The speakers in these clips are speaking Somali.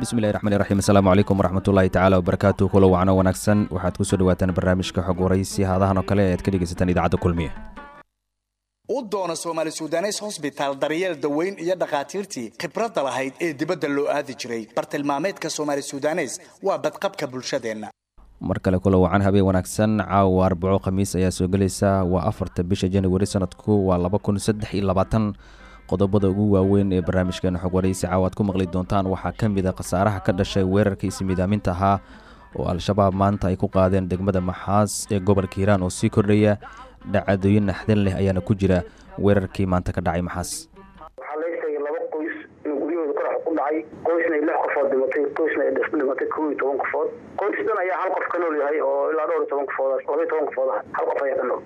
bismillahi raxmaani raxiim asalaamu calaykum waraxmatullaahi tacaala wabarakaatu kulo wacno wanaagsan. Waxaad ku soo dhawaataan barnaamijka xog waraysi haadahan oo kale ee aad ka dhegaysataan idaacadda kulmiye. U doona soomaali sudanes hosbitaal daryeel daweyn iyo dhakhaatiirtii khibradda lahayd ee dibadda loo aadi jiray. Bartilmaameedka soomaali sudanes waa badqabka bulshadeenna. Mar kale kula wacan habeen wanaagsan. Caawa arbaco khamiis ayaa soo gelaysa. Waa afarta bisha januari sanadku waa laba kun saddex iyo labaatan qodobada ugu waaweyn ee barnaamijkeena xog waraysi caawa aad ku maqli doontaan waxaa ka mid a khasaaraha ka dhashay weerarkiisi midaaminta ahaa oo al-shabaab maanta ay ku qaadeen degmada maxaas ee gobolka hiiraan oo sii kordhaya dhacadooyin naxdin leh ayaana ku jira weerarkii maanta ka dhacay maxaas. Dhacay. Qoysna lix qofood dhimatay qoysna ay dhimatay kow iyo toban qofood. Qoysdan ayaa hal qof ka nool yahay oo ilaa dhowr iyo toban qofood laba iyo toban qofood ah. Hal qof ayaa ka nool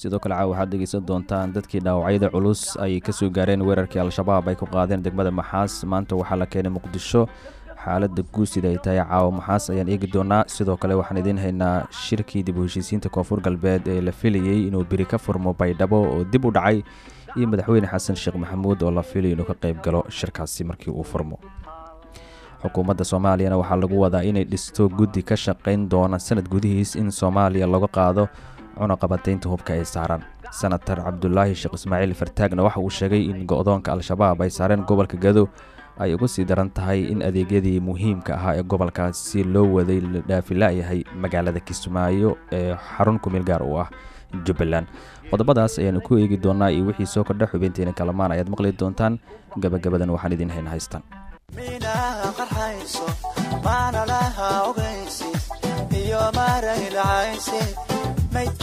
sidoo kale caawa waxaad dhegeysan doontaan dadkii dhaawacyada culus ay ka soo gaareen weerarkii al-shabaab ay ku qaadeen degmada maxaas. Maanta waxaa la keenay muqdisho xaaladda guusida ay tahay. Caawa maxaas ayaan eegi doonaa. Sidoo kale waxaan idiin haynaa shirkii dib u heshiisiinta koonfur galbeed ee la filayey inuu beri ka furmo baydhabo oo dib u dhacay. Iyo madaxweyne xasan sheekh maxamuud oo la filayo inuu ka qayb galo shirkaasi markii uu furmo. Xukuumadda soomaaliyana waxaa lagu wadaa inay dhisto guddi ka shaqayn doona sanad gudihiis in soomaaliya laga qaado cunaqabataynta hubka ay saaran senatar cabdulaahi sheekh ismaaciil fartaagna waxa uu sheegay in go-doonka al-shabaab ay saareen gobolka gado ay uga sii daran tahay in adeegyadii muhiimka ahaa ee gobolkaasi loo waday la dhaafilaayahay magaalada kismaayo ee xarun kumeel gaar u ah jubbaland. Qodobadaas ayaanu ku eegi doonaa iyo wixii soo kordha xubinteena kalamaan ayaad maqli doontaan. Gabagabadan waxaan idiin hayna haystaan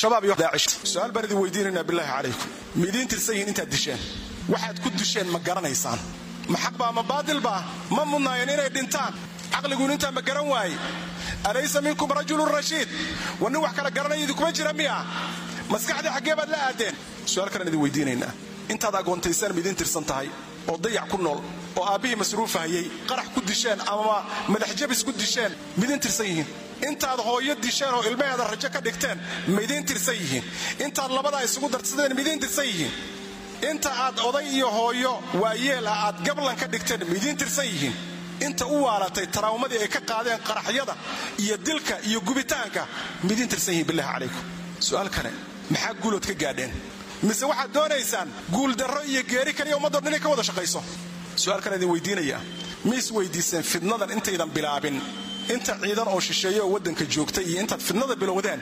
su'aal baan idin weydiinaynaa bilaahi calaykum ma idiin tirsan yihiin intaad disheen. Waxaad ku disheen ma garanaysaan. Ma xaq baa ma baadil baa ma mudnaayeen inay dhintaan. Caqliguun intaa ma garan waaye. Alaysa minkum rajulun rashiid war nin wax kala garanaya idinkuma jira miya? Maskaxdii xaggee baad la aadeen. Su'aal kalaan idin weydiinaynaa intaad agoontaysaan ma tirsan tahay oo dayac ku nool oo aabbihii masruufahayey qarax ku disheen ama madaxjabis ku disheen ma tirsan yihiin intaad hooyo disheen oo ilmaheeda rajo ka dhigteen ma idiin tirsan yihiin. Intaad labadaa isugu darsadeen ma idiin tirsan yihiin. Inta aad oday iyo hooyo waayeel ah aad gablan ka dhigteen ma idiin tirsan yihiin. Inta u waalatay tarawmadii ay ka qaadeen qaraxyada iyo dilka iyo gubitaanka ma idiin tirsan yihiin bilahi calaykum. Su'aal kale maxaa guulood ka gaadheen? Mise waxaad doonaysaan guuldarro iyo geeri kaliya ummadoo dhan inay ka wada shaqayso? Su'aal kale idin weydiinayaa ma is weydiiseen fidnadan intaydan bilaabin inta ciidan oo shisheeye oo waddanka joogtay iyo intaad fidnada bilowdeen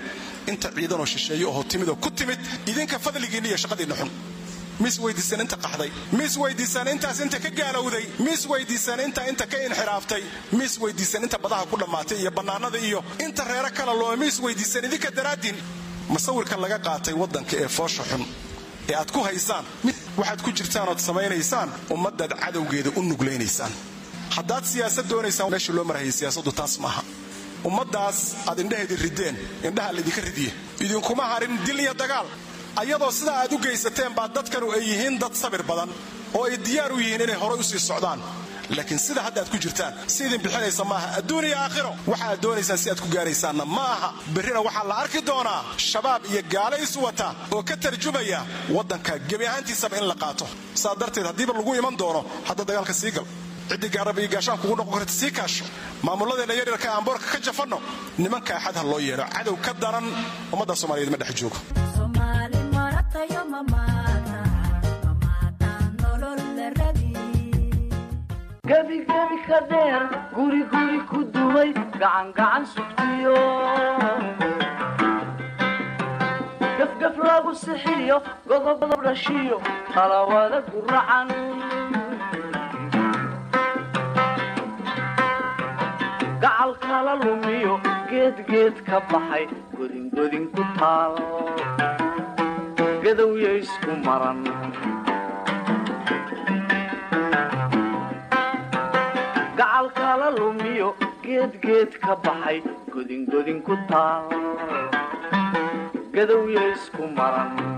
inta ciidan oo shisheeye oo timid oo ku timid idinka fadligiinna iyo shaqadiinna xun mis weydiisaan inta qaxday. Mis weydiisaan intaas inta ka gaalowday. Mis weydiisaan inta inta ka inxiraaftay. Mis weydiisaan inta badaha ku dhammaatay iyo bannaanada iyo inta reero kala loome mis weydiisaan idinka daraaddiin. Masawirkan laga qaatay waddanka ee foosha xun ee aad ku haysaan waxaad ku jirtaan ood samaynaysaan ummaddaad cadowgeeda u nuglaynaysaan haddaad siyaasad doonaysaan meesha loo marhayay siyaasaddu taas maaha. Ummaddaas aad indhaheedii riddeen indhaha laydinka ridiye. Idinkuma harin dil iyo dagaal. Ayadoo sidaa aad u geysateen baa dadkanu ay yihiin dad sabir badan oo ay diyaar u yihiin inay horay u sii socdaan. Laakiin sida hadda aad ku jirtaan si idin bixinaysa maaha adduun iyo aakhiro. Waxa aad doonaysaan si aad ku gaaraysaanna ma aha berrina waxaa la arki doonaa shabaab iyo gaalo isu wata oo ka tarjumaya waddanka gebi ahaantiisaba in la qaato. Saa darteed haddiiba lagu iman doono hadda dagaalka sii gal cidigaaraba gaashaan kugu noqon karta sii kaasho. Maamulladeena yaryarka aan boorka ka jafanno nimanka axad ha loo yeedho cadow ka daran ummadda soomaaliyeed ma dhex joogo. Gebigebi ka dheer guriguri ku dumay gacangacan sugtiyo. Gafgaf lagu sixiyo godob dhashiyo talawada guracan gacal kala lumiyo geedgeed ka baxay godingodin ku taal. Gadowya isku maran. Gacal kala lumiyo geedgeed ka baxay godingodin ku taal. Gadowya isku maran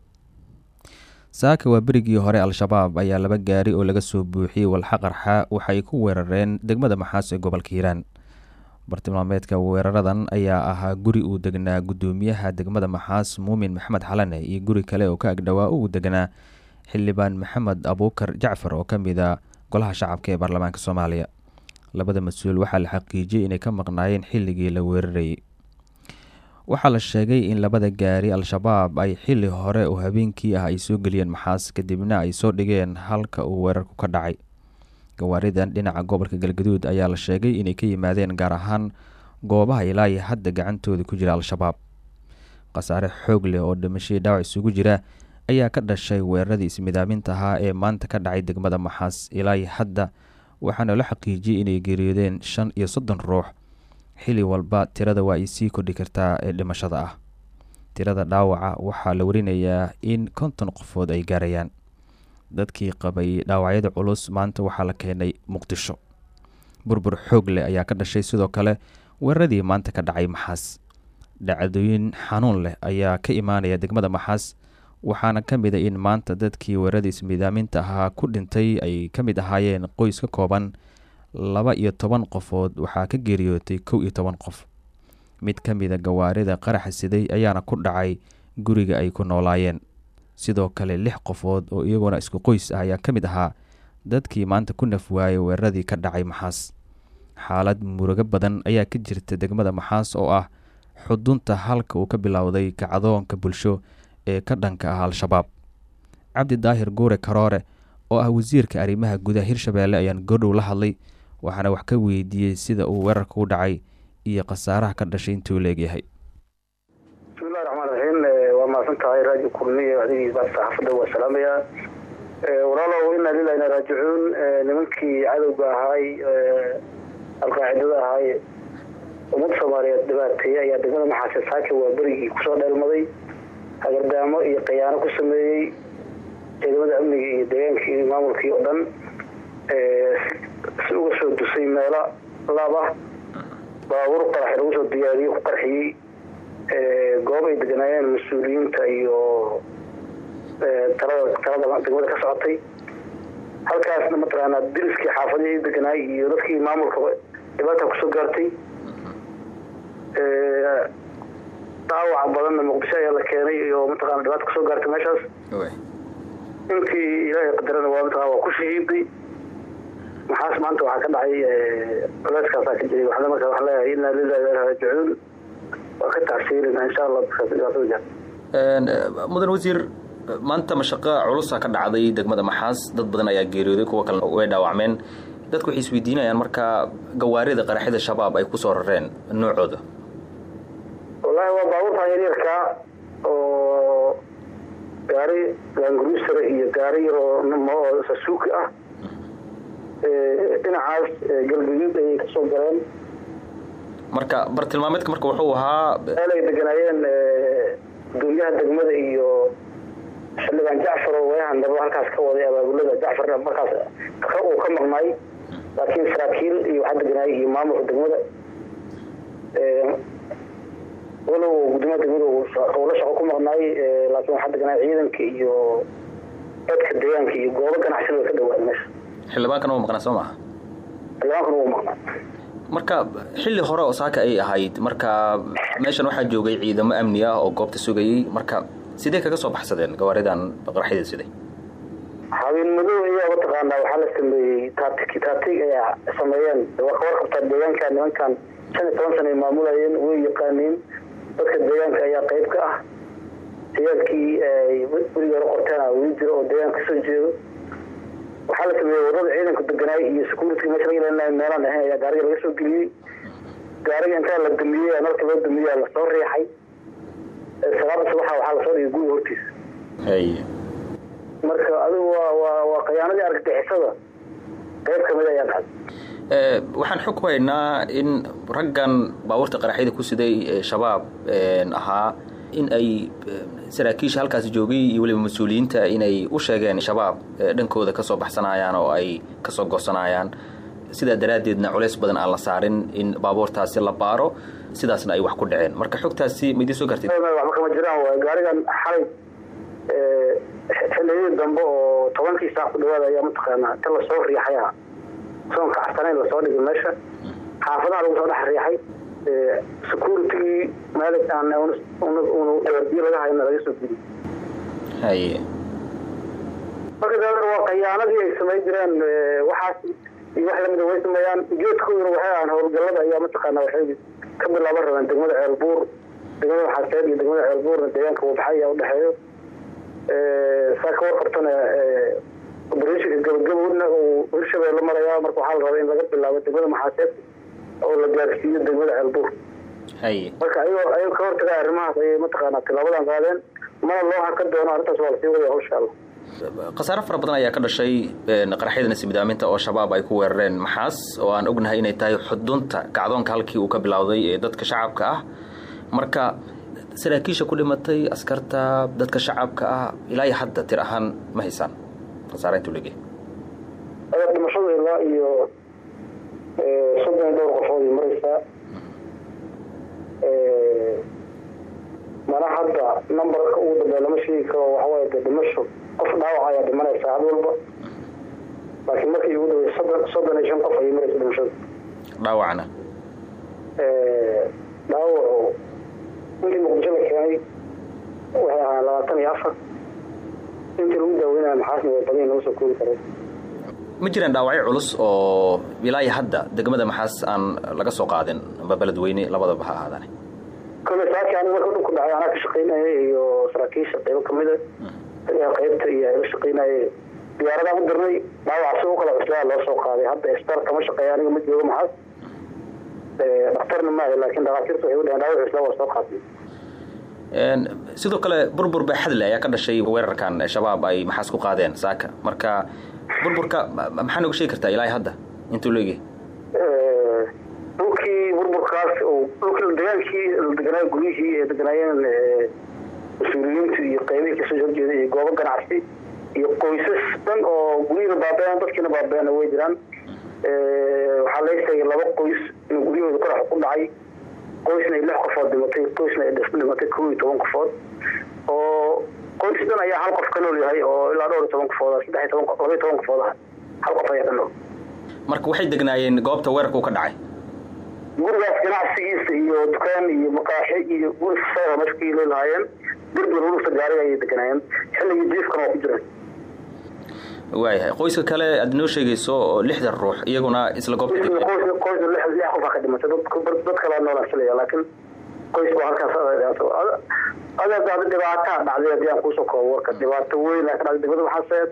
saaka waa berigii hore al-shabaab ayaa laba gaari oo laga soo buuxiyey walxa qarxa waxay ku weerareen degmada maxaas ee gobolka hiiraan. Bartilmaameedka weeraradan ayaa ahaa guri uu degnaa guddoomiyaha degmada maxaas muumin maxamed xalane iyo guri kale oo ka agdhowaa uu degnaa xildhibaan maxamed abuukar jacfar oo ka mid a golaha shacabka ee baarlamaanka soomaaliya. Labada mas'uul waxaa la xaqiijiyey inay ka maqnaayeen xilligii la weerarayay waxaa la sheegay in labada gaari al-shabaab ay xili hore oo habeenkii ah ay soo geliyeen maxaas kadibna ay soo dhigeen halka uu weerarku ka dhacay. Gawaaridan dhinaca gobolka galgaduud ayaa la sheegay inay ka yimaadeen gaar ahaan goobaha ilaa iyo hadda gacantooda ku jira al-shabaab. Khasaare xoog leh oo dhimashadii dhaawac isugu jira ayaa ka dhashay weeraradii ismidaaminta ahaa ee maanta ka dhacay degmada maxaas ilaa iyo hadda waxaana la xaqiijiyey inay geeriyoodeen shan iyo soddon ruux xili walba tirada waa ay sii kordhi kartaa ee dhimashada ah. Tirada dhaawaca waxaa la warinayaa in konton qofood ay gaarayaan. Dadkii qabay dhaawacyada culus maanta waxaa la keenay muqdisho. Burbur xoog leh ayaa ka dhashay sidoo kale weeraradii maanta ka dhacay maxaas. Dhacdooyin xanuun leh ayaa ka imaanaya degmada maxaas waxaana ka mid a in maanta dadkii weeraradii ismidaaminta ahaa ku dhintay ay ka mid ahaayeen qoys ka kooban laba iyo toban qofood waxaa ka geeriyootay kow iyo toban qof. Mid ka mida gawaarida qaraxa siday ayaana ku dhacay guriga ay ku noolaayeen. Sidoo kale lix qofood oo iyaguna isku qoys ah ayaa ka mid ahaa dadkii maanta ku nafwaayay weeraradii ka dhacay maxaas. Xaalad murugo badan ayaa ka jirta degmada maxaas oo ah xudunta halka uu ka bilowday kacdoonka bulsho ee ka dhanka ah al-shabaab. Cabdi daahir guure karoore oo ah wasiirka arrimaha gudaha hirshabeelle ayaan goordhow la hadlay waxaana wax ka weydiiyey sida uu weerarka u dhacay iyo khasaaraha ka dhashay intuu leegyahay. Bismillahi raxmaan raxiim waa mahadsan tahay raadio kulmiye adigii baad saxaafadda waa salaamayaa walaalow inaa lilah raajicuun. Nimankii cadowga ahaay alqaacidada ahaay ummadda soomaaliyeed dhibaateeye ayaa degmada maxaase saaka waa berigii ku soo dheelmaday hagardaamo iyo khayaano ku sameeyey ciidamada amniga iyo deegaankii maamulkii oo dhan si uga soo dusay meelo laab ah baabuur qarax lagu soo diyaariyey ku qarxiyey goob ay deganaayeen mas'uuliyiinta iyo talada degmada ka socotay. Halkaasna mataqaanaa diriskii xaafadihii deganaay iyo dadkii maamulka dhibaata ku soo gaartay. Dhaawaca badanna muqdisho ayaa la keenay iyo mataqana dhibaata ku soo gaartay meeshaas. Intii ilaahay qadarana waa mataqana waa ku shahiiday maxaas maanta waxaa ka dhacay culeyskaasaa ka jiray waxna marka waxaan leeyahay inaa lillahi wa raajicuun. Waa ka tacsiirina insha allah dadkaas dhibaatada gaarta mudan wasiir maanta mashaqo culusa ka dhacday degmada maxaas dad badan ayaa geeriyooday kuwa kale way dhaawacmeen. Dadku waxay isweydiinayaan markaa gawaarida qaraxyada shabaab ay ku soo rareen noocooda. Wallaahi waa baabuurtan yaryarka oo gaari gaangurusare iyo gaari yar oo sasuuki ah dhinacaas galgaduud ayay ka soo galeen. Marka bartilmaameedka marka wuxuu ahaa meel ay deganaayeen gudoomiyaha degmada iyo xildhibaan jacfar oo wayahan daba halkaas ka waday abaabulada jacfar markaas uu ka maqnaay laakiin saraakiil iyo waxaa deganaayay iyo maamulka degmada. Walow gudoomiyaha degmada uu la shaqo ku maqnaay laakiin waxaa deganaay ciidanka iyo dadka deegaanka iyo goobo ganacsiga ka dhawaaday meesha xildhibaankan uu maqnaa soo maaha xildhibaankana wuu maqnaa. Marka xilli hore oo saaka ay ahayd marka meeshan waxaa joogay ciidamo amni ah oo goobta sugayay. Marka sidee kaga soo baxsadeen gawaaridan qaraxyada siday? Habeen madow ayaa mataqaanaa waxaa la sameeyey taati taatig ay sameeyeen. Warqabtaa deegaanka nimankan shan iyo toban sana ay maamulayeen way yaqaaniin. Dadka deegaanka ayaa qayb ka ah. Ciyaalkii weliga hore qorteen weli jiro oo deegaanka ka soo jeedo waxaa la sameeyey waddada ciidanku deganaay iyo security meesha laga ilaalinayo meelaan ahayn ayaa gaariga laga soo geliyey. Gaariga intaa la damiyey nalka loo damiyey la soo riixay. Salaada subaxa waxaa la soo dhigay guriga hortiisa marka adigu waa khiyaanadii argagixisada. Qayb ka mid ayaa dhacday waxaan xog haynaa in raggan baabuurta qaraxyada ku siday shabaab ahaa in ay saraakiisha halkaasi joogay iyo weliba mas'uuliyiinta inay u sheegeen shabaab dhankooda ka soo baxsanayaan oo ay ka soo goosanayaan sidaa daraaddeedna culays badan aan la saarin in baabuurtaasi la baaro sidaasna ay wax ku dhaceen. Marka xogtaasi ma idiin soo gartay waxba kama jiraan waay gaarigan xalay xiliyadii dambe oo tobankii saac ku dhawaada ayaa mataqaanaa ta la soo riixay ah soon kacsanayn la soo dhigay meesha. Xaafadaha lagu soo dhex riixay aan biyo laga hayna laga soo geliy haye. Marka waa khiyaanadii ay samayn jireen waxaas iyo wax lamida way sameeyaan. Geedkooduna waxay ahaan howlgallada ayaa mataqaanaa waxay ka bilaaban rabeen degmada ceelbuur. Degmada xaseed iyo degmada ceelbuurna deegaanka wabaxa ayaa udhexeeyo saa ka warqabtana obreshika gabagabowna uu hirshabeelle marayaa. Marka waxaa la rabaa in laga bilaabo degmada maxaaseed oo la gaarsiiyo degmada ceelbuur haye marka ayagoo ka hortaga arrimahaas ayay mataqaanaa tilaabadan qaadeen mana loo harkan doono arrintaas waa la sii wadaya hawsha alla. Khasaare fara badan ayaa ka dhashay qaraxyada nasibidaaminta oo shabaab ay ku weerareen maxaas oo aan ognahay inay tahay xudunta kacdoonka halkii uu ka bilowday ee dadka shacabka ah. Marka saraakiisha ku dhimatay askarta dadka shacabka ah ilaa iyo hadda tir ahaan ma haysaan. Khasaare intuu leegyahay. Ada dhimashada ilaa iyo soddon iyo dhowr qofood ay maraysaa mana hadda numberka ugu dambeeya lama sheegi karo waxawaaye dee dhimasho qof dhaawac ayaa dhimanaya saacad walba. Laakiin markii ugu dambeeyay soddon soddon iyo shan qof ayay maraysa dhimashada dhaawacna? Dhaawacu intii muqdisho la keenay waxay ahaan labaatan iyo afar. Intii lagu daaweynaya maxaasna way badan lama soo koobi karo ma jiraan dhaawacyo culus oo ilaa iyo hadda degmada maxaas aan laga soo qaadin amba beledweyne labadaba ha ahaadane kole saaki aniga marka dhulku dhacay anaa ka shaqaynaya iyo saraakiisha qaybo kamida qaybta iyo la shaqaynaya diyaaradaan u dirnay dhaawac si u kala cuslaa loo soo qaaday. Hadda istar kama shaqeeya aniga ma joogo maxaas. Dhakhtarna maaha laakiin dhakhaatiirta waxay u dhaheen dhaawac cuslaa waa soo qaatay sidoo kale burbur baaxadle ayaa ka dhashay weerarkan shabaab ay maxaas ku qaadeen saaka. Marka burburka maxaa nooga sheegi kartaa ilaa hadda intuu leegyahay dhulkii burburkaas dhulkii degaankii la deganaayo guryihii ee deganaayeen mas'uuliyiintu iyo qaybihii ka soo horjeeda iyo goobo ganacsi iyo qoysas dhan oo guryihiina baabean dadkiina way jiraan. Waxaa laga sheegay laba qoys inuu guryahooda qorax ku dhacay. Qoysna ay lix qofood dhimatay qoysna ay dhimatay kow iyo oo qoys dhan ayaa hal qof ka nool yahay oo ilaa dhowr iyo toban qofood saddex iyo toban qofood ah hal qof ayaa ka nool. Marka waxay degnaayeen goobta weerarka uu ka dhacay. Gurigaas ganacsigiisa iyo dukaan iyo maqaaxi iyo guri meesha ka yili lahaayeen derbiga lulufta gaariga ayay deganaayeen xilligii jiifkana waa ku jiraan waayahay qoyska kale aad noo sheegayso oo lixdan ruux iyaguna isla goobta qoys qoys lix lix qof aa ka dhimatay dad dad kale noolaan filaya laakiin qoys baa halkaas adeed ada dhibaataa dhacday haddii aan kuusoo koobo warka. Dhibaato weyn ka dhacday degmada maxaaseed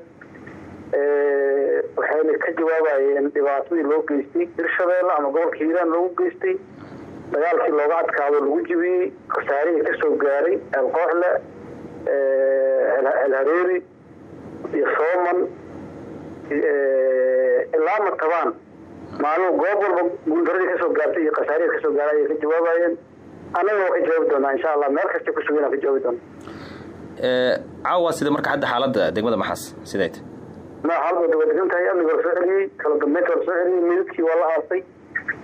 waxayna ka jawaabayeen dhibaatadii loo geystay hirshabeelle ama gobolka hiiraan loogu geystay dagaalkii looga adkaado lagu jibiyey khasaarihii ka soo gaaray eelqooxle elhareeri iyo sooman ilaa matabaan maalin goob walba guuldaradii ka soo gaartay iyo khasaarihii ka soo gaaray ka jawaabayeen annaga waa ka jawaabi doonaa insha allah. Meel kasta ku sugan aan ka jawaabi doona caawa sida marka hadda xaaladda degmada maxaas siday tahay ma dabadegan tahay amniga la soo celiyey kala dambeynta la soo celiyey midadkii waa la aasay.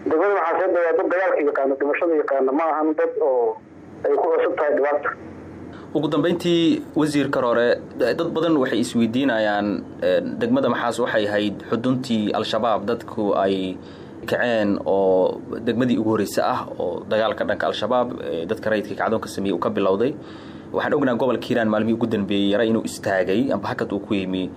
Degmada maxaaseedda waa dad dagaalka yaqaana dhimashada yaqaana ma ahan dad oo ay ku cusub tahay dhibaata ugu dambeyntii wasiirka hore dad badan waxay isweydiinayaan degmada maxaas waxay ahayd xuduntii al-shabaab dadku ay kaceen oo degmadii ugu horreysa ah oo dagaalka dhanka al-shabaab dadka rayidka kacdoonka sameeyey uu ka bilowday. Waxaan ognaha gobolka hiiraan maalmihii ugu dambeeyey yara inuu istaagay amba hakad uu ku yimi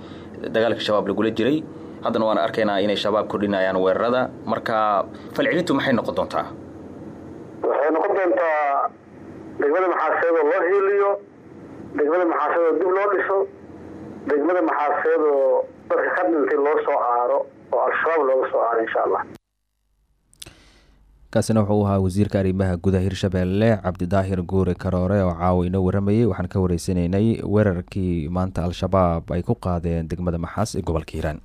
dagaalka shabaab lagula jiray. Haddana waan arkaynaa inay shabaab kordhinayaan weerarada. Marka falcelintu maxay noqon doontaa? Waxay noqon doontaa degmada maxaaseedoo loo hiiliyo degmada maxaaseedoo dib loo dhiso degmada maxaaseedoo dadka ka dhintay loo soo aaro oo al-shabaab looga soo aaro insha allah kaasina wuxuu ahaa wasiirka arrimaha gudaha hirshabeelle cabdidaahir guure karoore oo caawa inoo waramayey waxaan ka wareysanaynay weerarkii maanta al-shabaab ay ku qaadeen degmada maxaas ee gobolka hiiraan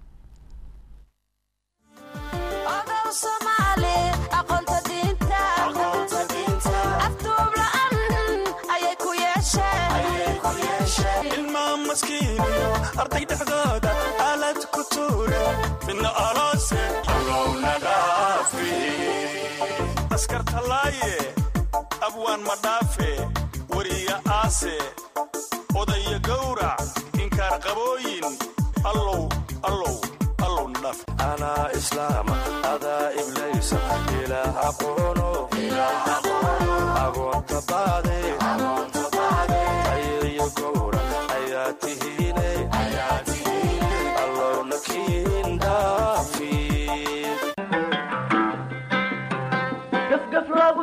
askartalaaye abwaan madhaafe weriya aase odaya gowrac inkaar qabooyin allow allow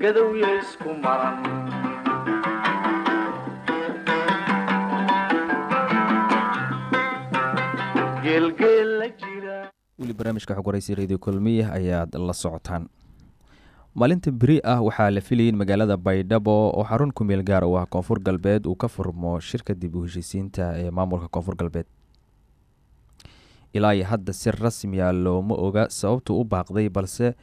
gadowya isku maran weli barnaamijka xog radio kulmiya ayaad la socotaan. Maalinta beri ah waxaa la filayay in magaalada baydhabo oo xarun ku meel gaar u ah koonfur galbeed uu ka furmo shirka dib u heshiisiinta ee maamulka koonfur galbeed. Ilaa iyo hadda si rasmiya looma oga sababtu u baaqday balse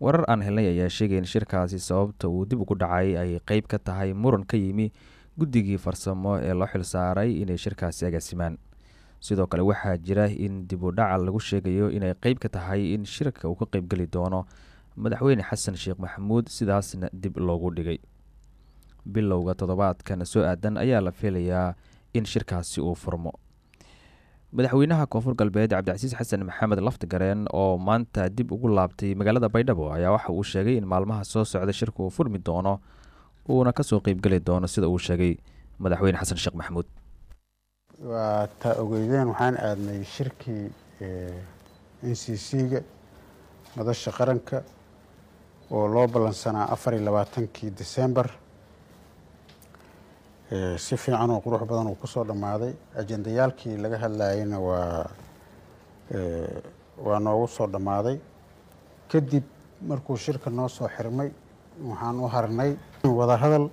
warar aan helnay ayaa sheegay in shirkaasi sababta uu dib ugu dhacay ay qeyb ka tahay muran ka yimi guddigii farsamo ee loo xilsaaray inay shirkaasi agaasimaan. Sidoo kale waxaa jira in dib u dhaca lagu sheegayo inay qeyb ka tahay in shirka uu ka qeybgeli doono madaxweyne xasan sheekh maxamuud sidaasna dib loogu dhigay. Bilowga toddobaadkan soo aadan ayaa la filayaa in shirkaasi uu furmo madaxweynaha koonfur galbeed cabdicasiis xasan maxamed laftigareen oo maanta dib ugu laabtay magaalada baydhabo ayaa waxa uu sheegay in maalmaha soo socda shirka uu furmi doono uuna ka soo qeybgeli doono sida uu sheegay. Madaxweyne xasan sheekh maxamuud. Waa taa ogeydeen waxaan aadnay shirkii n c c-ga madasha qaranka oo loo ballansanaa afar iyo labaatankii december si fiican oo qurux badan uu ku soo dhammaaday. Ajendayaalkii laga hadlayeyna waa waa noogu soo dhammaaday. Kadib markuu shirka noo soo xirmay waxaan u harnay wadahadal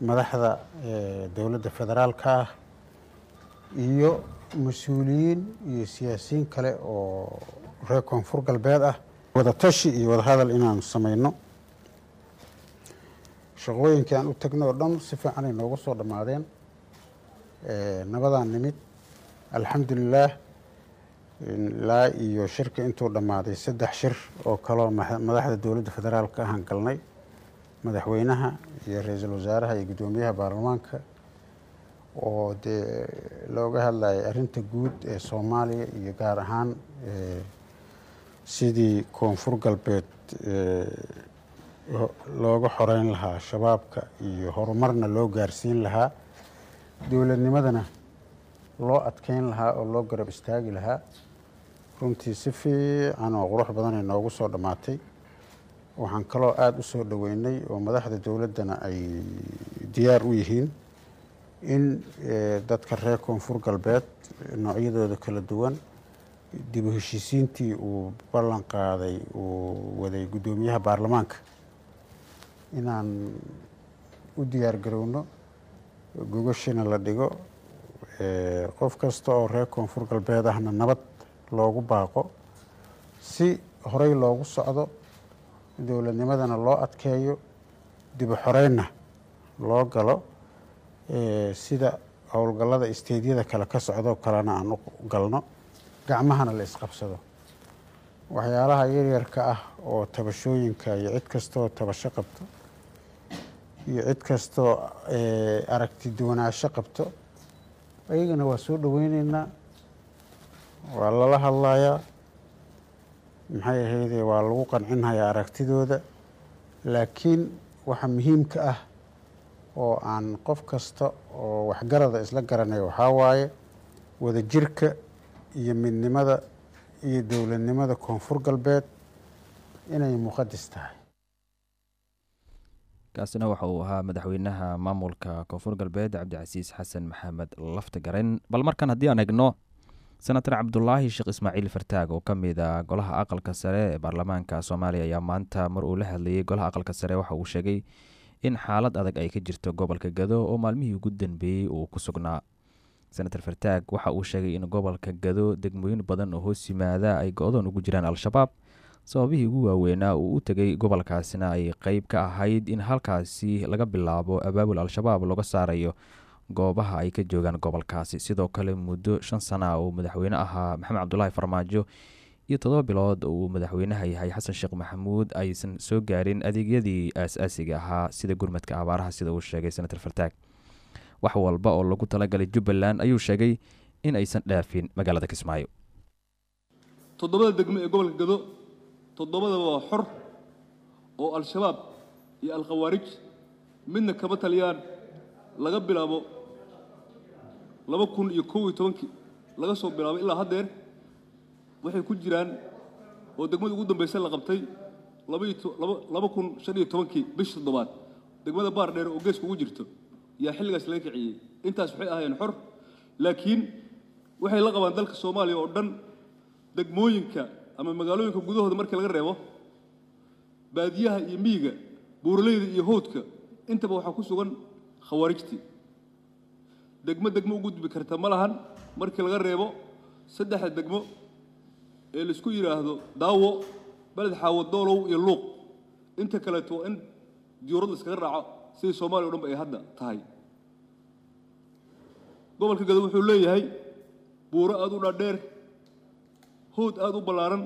madaxda dowladda federaalka ah iyo mas'uuliyiin iyo siyaasiyiin kale oo reer koonfur galbeed ah. Wadatashi iyo wadahadal inaan samayno shaqooyinkii aan u tagno oo dhan si fiican ay noogu soo dhammaadeen nabadaan nimid. Alxamdulilaah ilaa iyo shirka intuu dhammaaday saddex shir oo kaloo madaxda dowladda federaalka ahaan galnay. Madaxweynaha iyo ra'iisul wasaaraha iyo guddoomiyaha baarlamaanka. Oo dee looga hadlayay arrinta guud ee soomaaliya iyo gaar ahaan sidii koonfur galbeed looga xoreyn lahaa shabaabka iyo horumarna loo gaarsiin lahaa. Dowladnimadana loo adkeyn lahaa oo loo garab istaagi lahaa. Runtii si fiican oo qurux badanay noogu soo dhammaatay waxaan kaloo aada u soo dhoweynay oo madaxda dowladdana ay diyaar u yihiin in dadka reer koonfur galbeed noocyadooda kala duwan dib u heshiisiintii uu ballan qaaday uu waday guddoomiyaha baarlamaanka inaan u diyaar garowno gogashina la dhigo qof kasta oo reer koonfur galbeed ahna nabad loogu baaqo si horey loogu socdo dowladnimadana loo adkeeyo dibu xoreynna loo galo sida howlgallada isteedyada kale ka socdoo kalena aan u galno gacmahana la isqabsado. Waxyaalaha yaryarka ah oo tabashooyinka iyo cid kastooo tabasho qabto iyo cid kastoo aragti duwanaansho qabto. Ayagana waa soo dhoweyneynaa waa lala hadlayaa maxay ahayde waa lagu qancinhayaa aragtidooda. Laakiin waxa muhiimka ah oo aan qof kasta oo waxgarada isla garanaya waxaa waaye wadajirka iyo midnimada iyo dowladnimada koonfur galbeed inay muqadis tahay kaasina waxa uu ahaa madaxweynaha maamulka koonfur galbeed cabdicasiis xasan maxamed lafta garen bal markan haddii aan egno senator cabdulaahi sheekh ismaaciil fartaag oo ka mid a golaha aqalka sare ee baarlamaanka soomaaliya ayaa maanta mar uu la hadlayey golaha aqalka sare. Waxa uu sheegay in xaalad adag ay ka jirto gobolka gado oo maalmihii ugu dambeeyey uu ku sugnaa. Senator fartaag waxa uu sheegay in gobolka gado degmooyin badan oo hoos yimaada ay go-doon ugu jiraan al-shabaab sababihii ugu waaweynaa uu u tegay gobolkaasina ay qeyb ka ahayd in halkaasi laga bilaabo abaabul al-shabaab looga saarayo goobaha ay ka joogaan gobolkaasi. Sidoo kale muddo shan sana uu madaxweyne ahaa maxamed cabdulaahi farmaajo iyo todoba bilood uu madaxweynaha yahay xasan sheekh maxamuud aysan soo gaarin adeegyadii aas-aasiga ahaa sida gurmadka abaaraha sida uu sheegay senator fartaag wax walba oo lagu talagalay jubbaland ayuu sheegay in aysan dhaafin magaalada kismaayo toddobadaba waa xor oo al-shabaab iyo al-khawaarij. Midna kama taliyaan laga bilaabo laba kun iyo kow iyo tobankii laga soo bilaabo ilaa haddeer waxay ku jiraan oo degmadii ugu dambaysa la qabtay laba kun shan iyo tobankii bish toddobaad. Degmada baar dheer oo geeska ugu jirto yaa xilligaas laga kiciyey. Intaas waxay ahaayeen xor laakiin waxay la qabaan dalka soomaaliya oo dhan degmooyinka ama magaalooyinka gudahooda markii laga reebo baadiyaha iyo miyiga buuraleyda iyo howdka intaba waxaa ku sugan khawaarijtii degmo degmo u gudbi karta ma lahan markii laga reebo saddexda degmo ee la isku yidhaahdo daawo beled xaawo doolow iyo luuq. Inta kaleeto waa in diyuurad la iskaga raaco sidii soomaaliya o dhan ba ay hadda tahay. Gobolka gado wuxuu leeyahay buuro aada u dhaadheer howd aada u ballaaran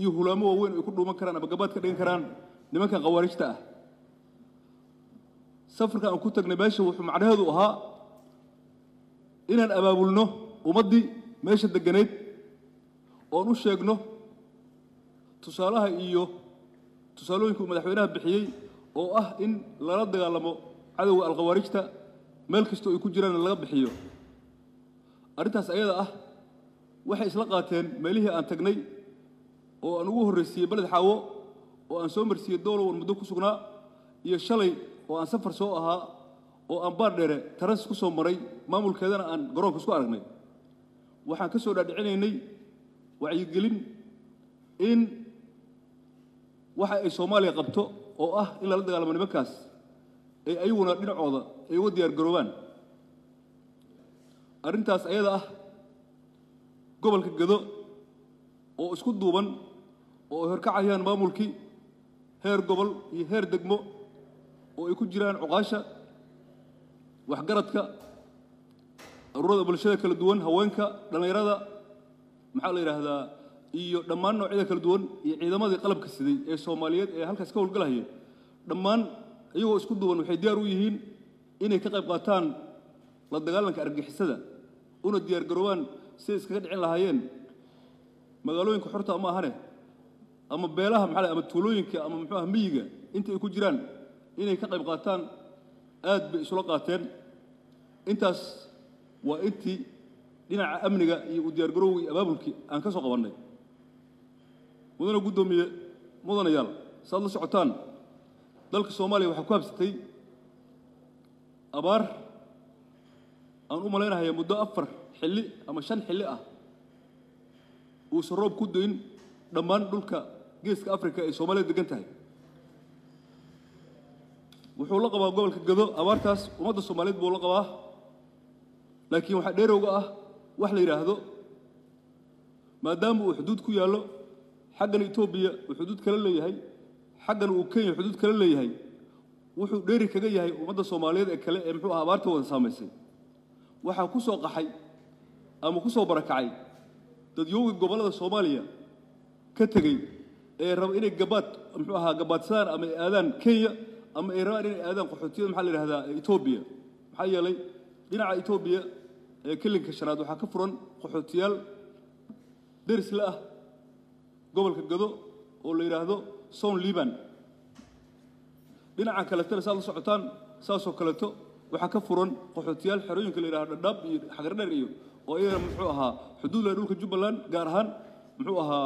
iyo hulaamo waaweyn ay ku dhuuman karaan ama gabaad ka dhigan karaan nimankan khawaarijta ah. Safarka aan ku tagnay meesha wuxuu macnaheedu ahaa inaan abaabulno ummaddii meesha degganayd oon u sheegno tusaalaha iyo tusaalooyinka uu madaxweynaha bixiyey oo ah in lala dagaalamo cadowga alkhawaarijta meel kastoo ay ku jiraan laga bixiyo. Arrintaas ayada ah waxay isla qaateen meelihii aan tagnay oo aan ugu horraysiiyey beled xaawo oo aan soo marsiiyey doolow muddo ku sugnaa iyo shalay oo aan safar soo ahaa oo aan baar dheere taras ku soo maray maamulkeedana aan garoonka isku aragnay. Waxaan ka soo dhaadhicinaynay wacyigelin in waxa ay soomaaliya qabto oo ah in lala dagaalamo nimankaas ee ayaguna dhinacooda ay uga diyaar garoobaan. Arrintaas ayada ah gobolka gado oo isku duuban oo ay horkacayaan maamulkii heer gobol iyo heer degmo oo ay ku jiraan cuqaasha waxgaradka ururada bulshada kala duwan haweenka dhallinyarada maxaa la yidhaahdaa iyo dhammaan noocyada kala duwan iyo ciidamadii qalabka siday ee soomaaliyeed ee halkaas ka howlgalaya dhammaan iyagoo isku duuban waxay diyaar u yihiin inay ka qayb qaataan la dagaalanka argixisada una diyaar garoobaan siday iskaga dhicin lahaayeen. Magaalooyinka xorta ma ahane ama beelaha maxaa ama tuulooyinka ama muxuu ah miyiga inta ay ku jiraan inay ka qayb qaataan aad bay isula qaateen. Intaas waa intii dhinaca amniga iyo u diyaargarowga iyo abaabulkii aan ka soo qabannay. Mudane guddoomiye mudanayaal saaad la socotaan. Dalka soomaaliya waxaa ku habsatay abaar aan u malaynahaya muddo afar xilli ama shan xilli ah uusan roob ku dayn dhammaan dhulka geeska afrika ee soomaalida degan tahay. Wuxuu la qabaa gobolka gado abaartaas ummadda soomaaliyeed buu la qabaa. Laakiin waxaa dheerowga ah wax la yidhaahdo maadaama uu xuduud ku yaallo xaggan etoobiya uu xuduud kala leeyahay xaggan uu kenya xuduud kala leeyahay wuxuu dheeri kaga yahay ummadda soomaaliyeed ee kale ee muxuu aha abaarta wada saamaysay. Waxaa ku soo qaxay ama ku soo barakacay. Dadyowgii gobollada soomaaliya ka tegey ee raba inay gabaad muxuu ahaa gabaadsadaan ama ay aadaan kenya ama ay rabaan inay aadaan qaxootiyada maxaa la yidhahdaa etoobiya maxaa yeelay dhinaca etoobiya ee kelinka shanaad waxaa ka furan qaxootiyaal deris la ah gobolka gado oo la yidhaahdo sown liban dhinaca kaletana saad la socotaan saasoo kaleto waxaa ka furan qaxootiyaal xerooyinka la yidhahdo dhadhaab iyo xagardheer iyo oo iyagana muxuu ahaa xuduud leh dhulka jubbaland gaar ahaan muxuu ahaa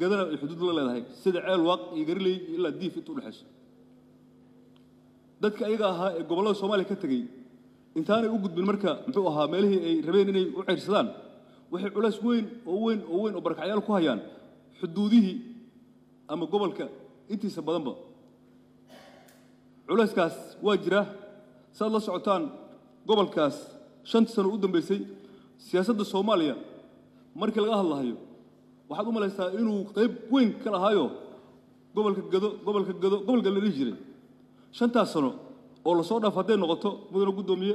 gadana ay xuduud la leedahay sida ceel waaq iyo gariley ilaa diif inta udhexayso dadka ayaga ahaa ee gobollada soomaaliya ka tegey intaanay u gudbin marka muxuu ahaa meelihii ay rabeen inay u ceyrsadaan waxay culays weyn oo weyn oo weyn oo barakacyaal ku hayaan xuduudihii ama gobolka intiisa badanba. Culayskaas waa jira. Saad la socotaan gobolkaas shantii sano u dambaysay siyaasadda soomaaliya markii laga hadlahayo waxaad u malaysaa inuu qayb weyn ka lahaayo gobolka gado gobolka gado gobolka la dhihi jiray. Shantaas sano oo la soo dhaaf hadday noqoto mudana guddoomiye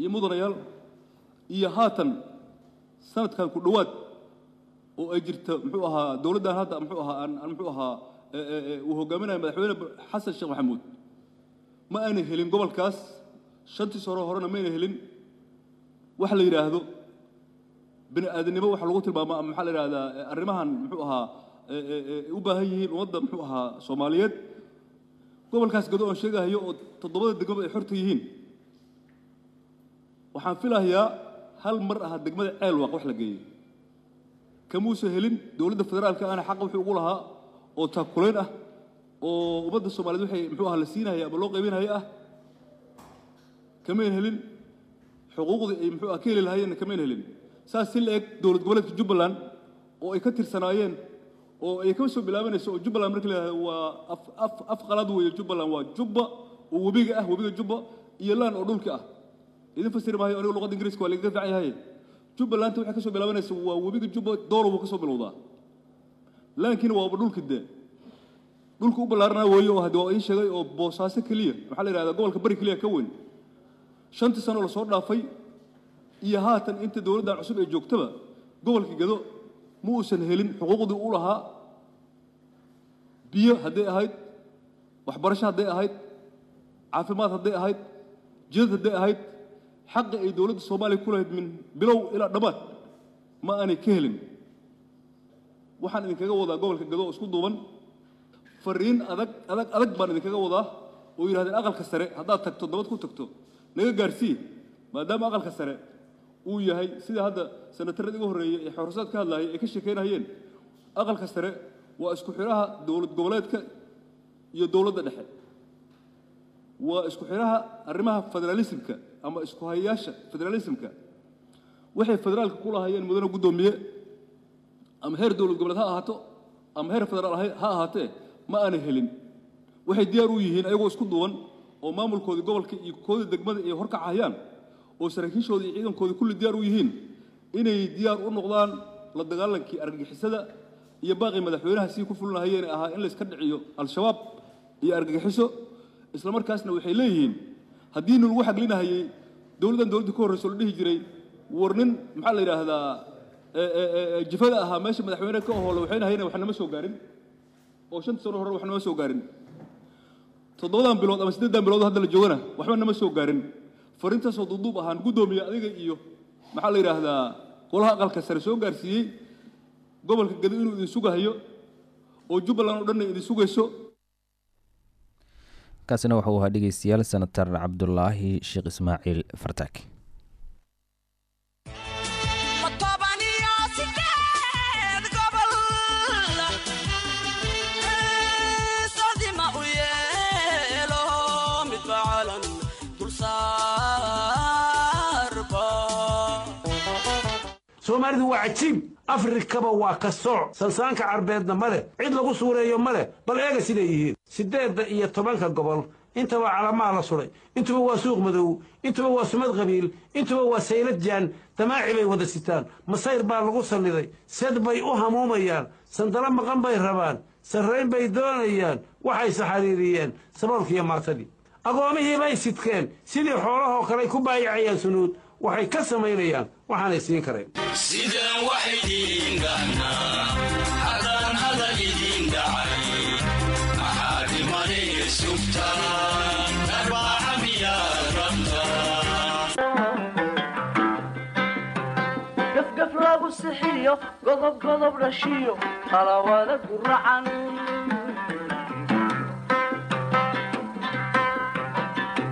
iyo mudanayaal iyo haatan sanadkan ku dhowaad oo ay jirta muxuu ahaa dowladdan hadda muxuu ahaa aan muxuu ahaa uu hogaaminayo madaxweyne xasan sheekh maxamuud. Ma aanay helin gobolkaas. Shantii sano horena mayna helin wax la yidhaahdo bini aadamnimo waxa lagu tilmaamo ama maxaa la yidhahdaa arrimahan muxuu ahaa u baahan yihiin ummadda muxuu ahaa soomaaliyeed. Gobolkaas gado oon sheegahayo oo toddobada degmaba ay xorta yihiin. Waxaan filahayaa hal mar aha degmada ceel waaq wax la geeyey. Kamuuse helin dowladda federaalka ahna xaqa wuxuu ugu lahaa oo taakulayn ah oo ummadda soomaaliyeed waxay muxuu ahaa la siinaya ama loo qaybinaya ah. Kamayn helin xuquuqdii ay muxuu heli lahaayeenna kamayn helin saas si la eg dowlad goboleedka jubbaland oo ay ka tirsanaayeen oo ay ka soo bilaabanayso oo jubbaland marka leedahay waa af qalaad weeye jubbaland waa jubba oo webiga ah webiga jubba iyo laan oo dhulka ah. Idin fasiri maayo anigu luqadda ingiriiska waa lagaga fiican yahay. Jubbalanta waxay ka soo bilaabanaysa waa webiga jubba doolow buu ka soo bilowdaa. Laankiina waaba dhulka dee. Dhulka u ballaaranaa weeye oo haddi waa iin sheegay oo boosaaso keliya waxaa la yidhahdaa gobolka bari keliya ka weyn shantii sano la soo dhaafay iyo haatan inta dowladdan cusub ee joogtaba gobolka gado ma uusan helin xuquuqdii u lahaa. Biyo hadday ahayd waxbarasho hadday ahayd caafimaad hadday ahayd jidad hadday ahayd xaqi ay dowladda soomaaliya ku lahayd min bilow ilaa dhammaad ma aanay ka helin. Waxaan idinkaga wadaa gobolka gado oo isku duuban. Fariin adag adag adag baan idinkaga wadaa oo yidhahdeen aqalka sare haddaad tagto dabad ku tagto naga gaarsii maadaama aqalka sare uu yahay sida hadda sanatarada iga horreeyey ee xorosaad ka hadlaayay ay ka sheekaynayeen aqalka sare waa isku xidhaha dowlad goboleedka iyo dowladda dhexe. Waa isku xidhaha arrimaha federaalismka ama isku hayayaasha federaalismka waxay federaalka ku lahaayeen mudane guddoomiye ama heer dowlad goboleed ha ahaato ama heer federaal ha ahaatee ma aanay helin. Waxay diyaar u yihiin ayagoo isku duuban oo maamulkoodii gobolka iyo kooda degmada ay horkacahayaan oo saraakiishooda iyo ciidankoodii kulli diyaar u yihiin inay diyaar u noqdaan la dagaalankii argagixisada iyo baaqii madaxweynaha sii ku fulinahayeen ahaa in layska dhiciyo al-shabaab iyo argagixiso isla markaasna waxay leeyihiin haddiinu lagu xaglinahayey dowladdan dowladdii ka horreyso la dhihi jiray war nin maxaa la yidhaahdaa jifada ahaa meesha madaxweyne ka ahoo la waxaynahayna wax nama soo gaarin? Oo shanta sano hore wax nama soo gaarin toddobadan bilood ama siddeeddan bilood hadda la joogana waxba nama soo gaarin. Farintaasoo duuduub ahaan guddoomiya adiga iyo maxaa la yidhaahdaa golaha aqalka sare soo gaarsiiyey gobolka gado inuu idin sugahayo oo jubbaland oo dhanna idin sugayso. Kaasina wuxuu ahaa dhegeystayaal senatar cabdulaahi sheekh ismaaciil fartaak soomaalidu waa cajiib afrikaba waa ka sooc sansaanka carbeedna ma leh. Cid lagu suureeyo ma leh. Bal eega siday yihiin? Siddeedda iyo tobanka gobol. Intaba calamaa la suday intuba waa suuq madow. Intuba waa sumad qabiil. Intuba waa saylad jaan. Damaaci bay wada sitaan. Masayr baa lagu salliday. Sed bay u hamuumayaan. Sandalo maqan bay rabaan. Sarrayn bay doonayaan. Waxayse xariiriyeen saboolkiiyo maatadii agoomihii bay sidkeen. Sidii xoolahoo kaley ku baayacayaan sunuud waxay ka samaynayaan waxaanay siin kareen sidaan wax idiin dhahnaa haddaan hadal idiin dhacay maxaa dhimanaya sugtaan arbaaxa miyaad rabtaa gafgaf lagu sixiyo godob godob dhashiyo talawada guracan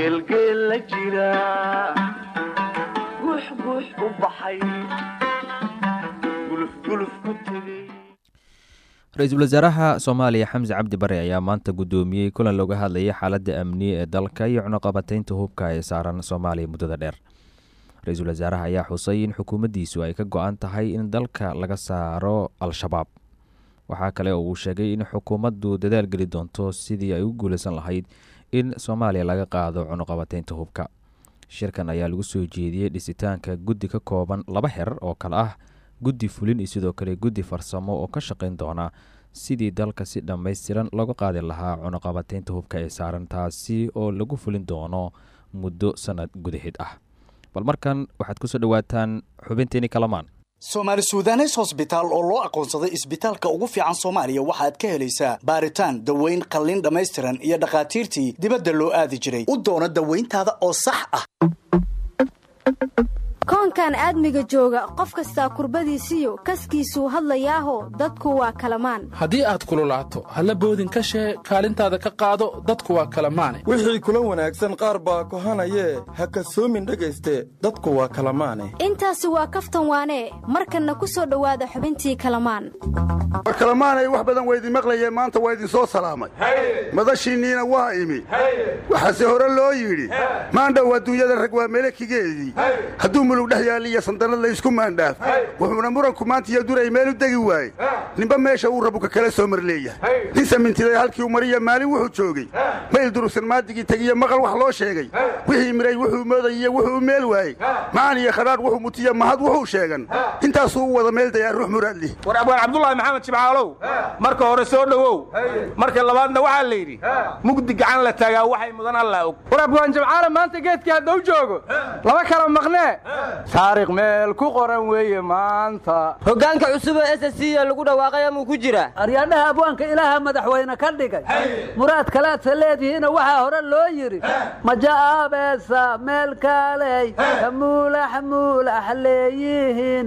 geelgeel la jira. Guux guux u baxay. Gulufguluf ku tegey ra'iisul wasaaraha soomaaliya xamse cabdi bare ayaa maanta guddoomiyey kulan looga hadlayay xaaladda amni ee dalka iyo cunuqabataynta hubka ee saaran soomaaliya muddada dheer. Ra'iisul wasaaraha ayaa xusay in xukuumaddiisu ay ka go-an tahay in dalka laga saaro al-shabaab. Waxaa kale oo uu sheegay in xukuumaddu dadaal geli doonto sidii ay u guulaysan lahayd in soomaaliya laga qaado cunuqabataynta hubka. Shirkan ayaa lagu soo jeediyey dhisitaanka guddi ka kooban laba xerar oo kale ah guddi fulin iyo sidoo kale guddi farsamo oo ka shaqayn doona. Sidii dalka si dhammaystiran looga qaadi lahaa cunuqabataynta hubka ee saaran taasi oo lagu fulin doono muddo sannad gudaheed ah. Bal markan waxaad ku soo dhowaataan xubinteeni kalamaan soomaali sudanes hosbitaal oo loo aqoonsaday isbitaalka ugu fiican soomaaliya waxaad ka helaysaa baaritaan daweyn qalliin dhammaystiran iyo dhakhaatiirtii dibadda loo aadi jiray. U doono dawayntaada oo sax ah koonkan aadmiga jooga qof kastaa kurbadiisiyo kaskiisuu hadlayaaho dadku waa kalamaan. Haddii aad kululaato halla boodin ka shee kaalintaada ka qaado dadku waa kalamaane. Wixii kula wanaagsan qaar baa kohanayee ha kasoomin dhegayste dadku waa kalamaane. Intaasi waa kaftan waanee markanna ku soo dhowaada xubintii kalamaan. Kalamaanay wax badan waydin maqlayeen maanta waa idin soo salaamay. Madashiinniina waa imi. Waxaase hore loo yidhi maandhow adduunyada rag waa melekigeedii mulug dhex yaaliya sandanad laysku maandhaaf wuxuuna muranku maantiyo duray meel u degi waaye ninba meesha uu rabuka kala soo mar leeyahay nin samintiday halkii u mariya maalin wuxuu joogay. Mayl durugsan maadigii tegiyo maqal wax loo sheegay. Wixii miray wuxuu moodayiyo wuxuu u meel waayey. Macaan iyo khadhaadh wuxuu mutiya mahad wuxuu sheegan. Intaasuu u wada meel dayaa ruux muraadlih war abwaan cabdulaahi maxamed jimcaalow marka hore soo dhowow marka labaadna waxaa la yidhi mugdi gacan la taagaa waxay mudan allaa og. War abwaan jimcaale maanta geedkii hadda u joogo laba kala maqnee taariikh meel ku qoran weeye maanta. Hoggaanka cusub ee s c lagu dhawaaqay amuu ku jira. Aryaadhaha abwaanka ilaaha madaxweyne ka dhigay. Muraad kaleadsa leedihiina waxaa hore loo yidhi maja'aabeesa meel kaaley kamuulax muulax leeyihiin.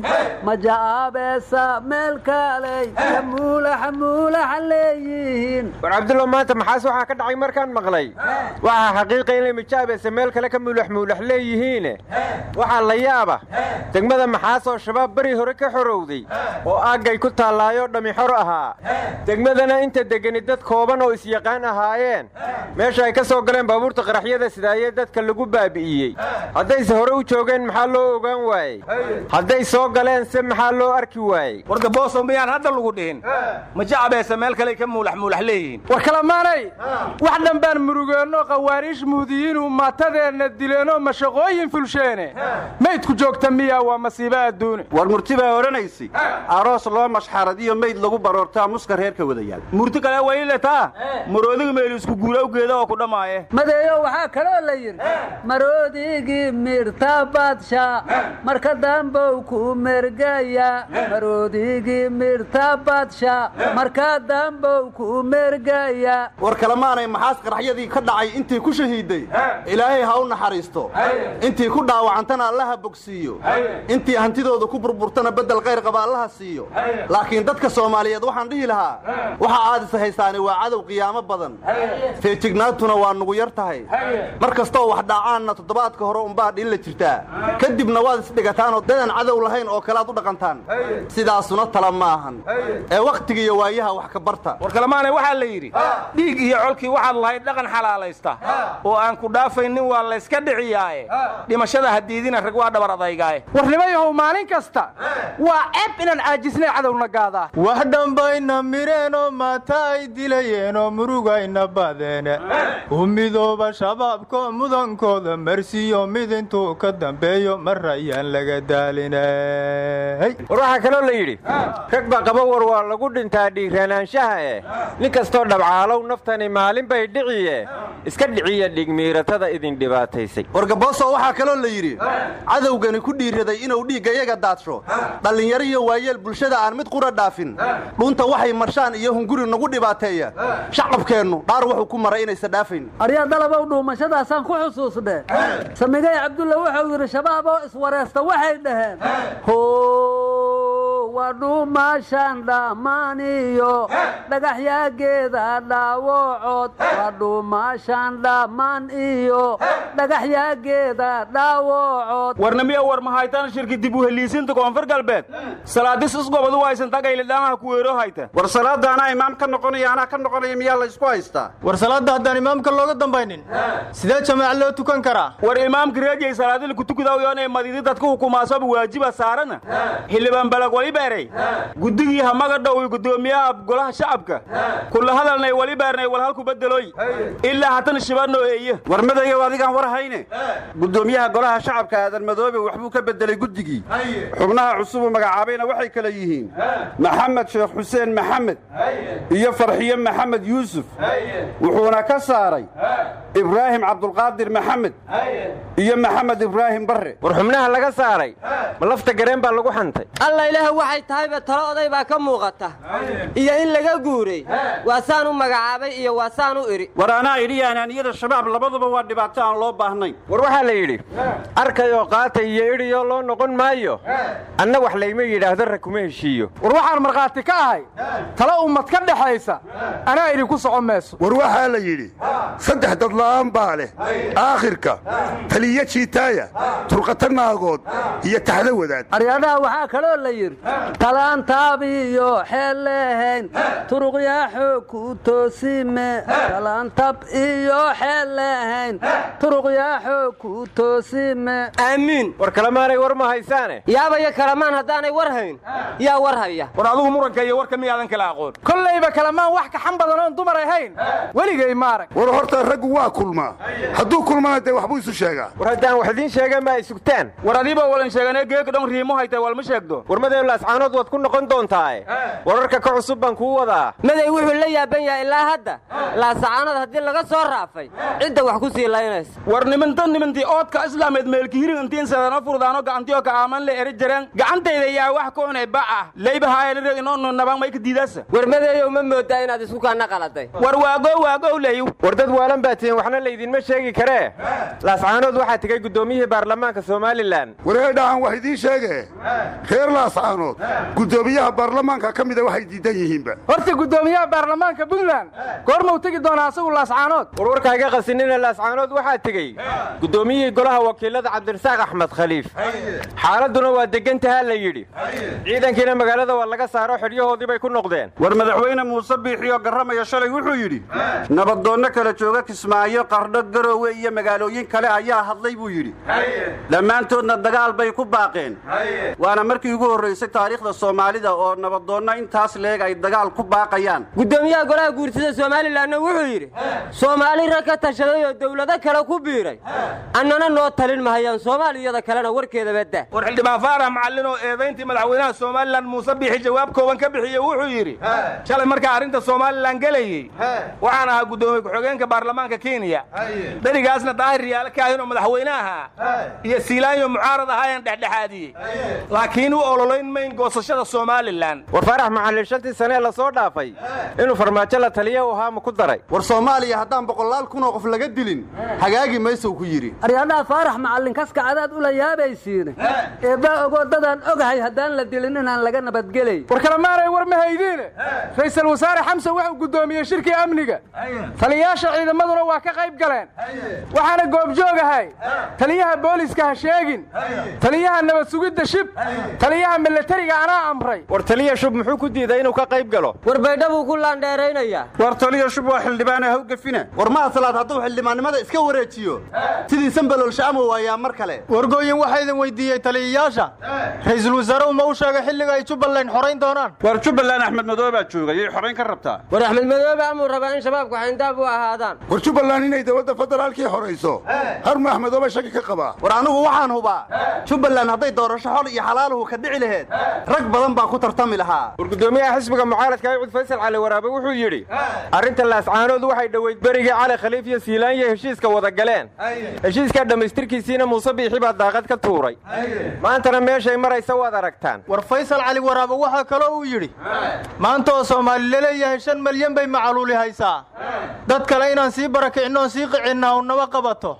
Maja'aabeesa meel kaaley kamuulax muulax leeyihiin. War cabdullo maanta maxaas waxaa ka dhacay markaan maqlay? Waxaa xaqiiqa inay maja'aabeesa meel kale ka muulax muulax leeyihiine waxaa la yaaba. Degmada maxaas oo shabaab beri hore ka xorowday oo aaggay ku taallaayo dhammi xor ahaa. Degmadana inta degani dad kooban oo isyaqaan ahaayeen. Meesha ay ka soo galeen baabuurta qaraxyada sidaayee dadka lagu baabi'iyey haddayse hore u joogeen maxaa loo ogaan waayey? Hadday soo galeen se maxaa loo arki waayey? Warda booso miyaan hadda lagu dhihin? Majacabeesa meel kale ka muulax muulax leeyihiin? War kalamaanay wax dhan baan murugeenno qawaariish muudiyiinu maatadeenna dileenoo mashaqooyin fulsheene maydku joogta miya waa masiibo adduune war murti baa odhanaysi aroos loo mashxaradiyo mayd lagu baroortaa muska reerka wadayaal. Murti kale wayletaa maroodiga meel isku guura ugeeda oo ku dhammaaye madeeyo waxaa kaloo la yidhi maroodigii mirta badsha marka dambow ku mergaya maroodigii mirta badsha marka dambow ku mergaya war kalemaanay maxaas qaraxyadii ka dhacay intii ku shahiiday. Ilaahay ha u naxariisto. Intii ku dhaawacantana allaha bogsiiyo intii hantidooda ku burburtana beddel khayr qaba allaha siiyo. Laakiin dadka soomaaliyeed waxaan dhihi lahaa waxa aad is haystaani waa cadow qiyaamo badan. Feejignaantuna waa nugu yar tahay. Mar kastoo wax dhaacaanna toddobaadka hore unbaa dhilla jirtaa. Kadibna waad isdhigataanoo dadan cadow lahayn oo kale aad u dhaqantaan. Sidaasuna tala ma ahan. Ee wakhtiga iyo waayaha wax ka barta. War kalemaanay waxaa la yidhi dhiig iyo colkii waxaad lahayd dhaqan xalaalaysta. Oo aan ku dhaafaynin waa layska dhiciyaaye. Dhimashada hadiidina rag waa dhabar adaygaaye warnimayahow maalin kasta waa ceeb inaan caajisnay cadowna gaadaa wax dhambayna mireenoo maata ay dilayeenoo murugayna badeene u midooba shabaabko mudankooda marsiyo mid intuu ka dambeeyo mar ayaan laga daalinay war waxaa kaloo la yidhi rag baa qaba war waa lagu dhintaa dhiiranaanshaha eh nin kastoo dhabcaalow naftani maalin bay dhiciye iska dhiciya dhigmiiratada idin dhibaataysay. Wargabooso waxaa kaloo la yidhi cadowgani ku dhiiraday inuu dhiigga iyaga daadsho dhallinyaro iyo waayeel bulshada aan mid qura dhaafin. Dhunta waxay marshaan iyo hunguri nagu dhibaateeya. Shacabkeennu dhaar wuxuu ku maray inaysa dhaafayn aryaa dalabow dhuumashadaasaan ku xusuusne samigay cabdulla wuxuu yidhi shabaab oo iswareesta waxay dhaheen ho waa dhuumaashaan dhammaaniyo dhagaxyaageeda dhaawocod waa dhuumaashaan dhammaan iyo dhagaxyaageeda dhaawocod warnamiya war mahaytaan shirki dib u heliisinta koonfur galbeed. Salaadis isgobadu waysan tagaylidhaamaha ku weero hayta. War salaadda anaa imaam ka noqonaya anaa ka noqonaya miyaa la isku haystaa war salaadda haddaan imaamka looga dambaynin sidee jamaac loo tukan karaa? War imaamka reejay salaadil kutukudawyonee madidi dadka hukumaasoba waajiba saarana. Xildhibaan balag beeray. Guddigii hamaga dhow gudoomiyaha golaha shacabka. Kula hadalnay wali beernay wal halku bedeloy ilaa hatan shibano eeye. War adigaan war hayne gudoomiyaha golaha shacabka aadan madoobe waxbuu ka bedelay guddigii. Xubnaha cusubuu magacaabayna waxay kale yihiin. Maxamed sheekh xuseen maxamed iyo farxiye maxamed yuusuf. Wuxuuna ka saaray ibraahim cabdulqaadir maxamed iyo maxamed ibraahim barre. War xubnaha laga saaray ma lafta gareen baa lagu xantay waxay tahayba talo oday baa ka muuqata. Iyo in laga guuray. Waa saan u magacaabay iyo waa saan u idhi war anaa idhi anaaniyada shabaab labaduba waa dhibaato aan loo baahnayn. War waxaa la yidhi arkayoo qaatay iyo idhiyoo loo noqon maayo anna wax layma yidhaahdo rag kuma heshiiyo. War waxaan markhaati ka ahay talo ummad ka dhexaysa anaa idinku socon mayso war waxaa la yidhi saddex dadla'aan baa leh aakhirka taliya jiitaaya turqata naagood iyo taxda wadaad. Aryadhaha waxaa kaloo la yidhi talaantaabiyo xeel leehayn turuqyaa xoog ku toosime talaantab iyo xeel leehayn turuqyaa xoog ku toosime aamiin war kalemaanay war ma haysaane? Yaabaya kalamaan haddaanay war hayn. Yaa war haya. War adugu muranka iyo warka miyaadan kala aqoon. Kollayba kalamaan wax kaxan badan oon dumar ahayn. Weligay maarag. War horta raggu waa kulmaa hadduu kulmana dee waxbuu isu sheegaa. War haddaan wax idiin sheegan ma ay sugtaan war adiiba walan sheeganee geega dhan riimo haytay walma sheegdo. War maday laascaanood waad ku noqon doontaae wararka ka cusub baan kuu wadaa. Maday wuxuu la yaaban yahay ilaa hadda. Laasacaanood haddii laga soo raafay cidda wax ku sii laynaysa. War niminta nimintii oodka islaameed meelkihirin intiin sadano furdaano gacantiyo ka aaman le eri jareen gacantayda yaa wax ku cunay bac ah. Leybahaayana inoonu nabaan may ka diidaasa. War madeeyow ma moodaa inaad isku kaana qaladay war waago waagow leeyu war dad waalan baa waxna laydinma sheegi karee laascaanood waxaa tegey guddoomiyihii baarlamaanka somalilan. Wareedhahan wax idiin sheege reer laascaanood guddoomiyaha baarlamaanka ka mida waxay diidan yihiinba. Horta guddoomiyaha baarlamaanka puntland goormau tegi doonaa asagu laascaanood warwarkaa iga qasinina laascaanood waxaa tegey guddoomiyihii golaha wakiilada cabdirasaaq axmed khaliif. Xaaladduna waa degantahaa la yidhi. Ciidankiina magaalada waa laga saaro xidhyahoodii bay ku noqdeen. War madaxweyne muuse biixiyo garramaya shalay wuxuu yidhi nabadoonno kala jooga kismaayo qardho garoowe iyo magaalooyin kale ayaa hadlay buu yidhi. Dhammaantoodna dagaal bay ku baaqeen. Waana markii ugu horraysay taariikhda soomaalida oo nabadoonno intaas leeg ay dagaal ku baaqayaan. Guddoomiyaha golaha guursida somalilanna wuxuu yidhi soomaali rag ka tashaday oo dawlado kale ku biiray. Annana noo talin mahayaan soomaaliyada kalena warkeeda badda war xildhibaan faarax macallin oo eedayntii madaxweynaha somalilan muuse biixi jawaab kooban ka bixiye wuxuu yidhi shalay markaa arrinta somalilan gelayey waxaan ahaa guddoomiye ku-xigeenka baarlamaanka kenya. Berigaasna daahir riyaale ka ahin oo madaxweyne ahaa iyo siilaanyo mucaarad ahaayaan dhexdhexaadiyey. Laakiin u ololayn mayn goosashada somalilan. War faarax macallin shantii sanee la soo dhaafay. Inuu farmaajo la taliya u ahaa ma ku daray. War soomaaliya haddaan boqolaal kunoo qof laga dilin hagaagi maysow ku yidhi. Aryadhaha faarax macallin kaska cadaad ula yaabaysiine. Eebbaa ogoo dadaan ogahay haddaan la dilin inaan laga nabadgelay. War kalemaanay war ma haydiine. Ra'iisul wasaare xamse wuxuu guddoomiyey shirkii amniga. Taliyayaasha ciidamaduna waa ka qayb galeen. Waxaana goobjoogahay. Taliyaha booliska ha sheegin. Taliyaha nabad sugidda shib taliyaha milatariga anaa amray. War taliya shub muxuu ku diiday inuu ka qayb galo? War baydhabuu ku laandheeraynayaa. War taliya shub waa xildhibaana hawgafina war mahasalaad hadduu xildhibaannimada iska wareejiyo? Sidii sanbalolsha ama waayaa mar kale. Wargooyin waxaa idin weydiiyey taliyayaasha. Ra'iisul wasaare uma u sheegay xilliga ay jubbaland xorayn doonaan? War jubbaland axmed madoobe baa jooga yay xorayn ka rabtaa. War axmed madoobe amuu rabaa in shabaabku xayndaab u ahaadaan. War jubbaland inay dowladda federaalkii horayso harma axmedoobe shaki ka qabaa. War anigu waxaan hubaa. Jubbaland hadday doorasho xol iyo xalaaluhu ka dhici laheed rag badan baa ku tartami lahaa. War guddoomiyaha xisbiga mucaaradka aycud faysal cali waraabe wuxuu yidhi arrinta laascaanood waxay dhoweyd berigii cali khaliif iyo siilaanya heshiiska wada galeen. Heshiiskaa dhammaystirkiisiina muuse biixi baa daaqad ka tuuray. Maantana meeshay maraysa waad aragtaan. War faysal cali waraabe waxaa kaloo uu yidhi maanta oo soomaali la leeyahay shan malyan bay macaluuli haysaa. Dad kale inaan sii barakicinoon sii qicinna unnaba qabato.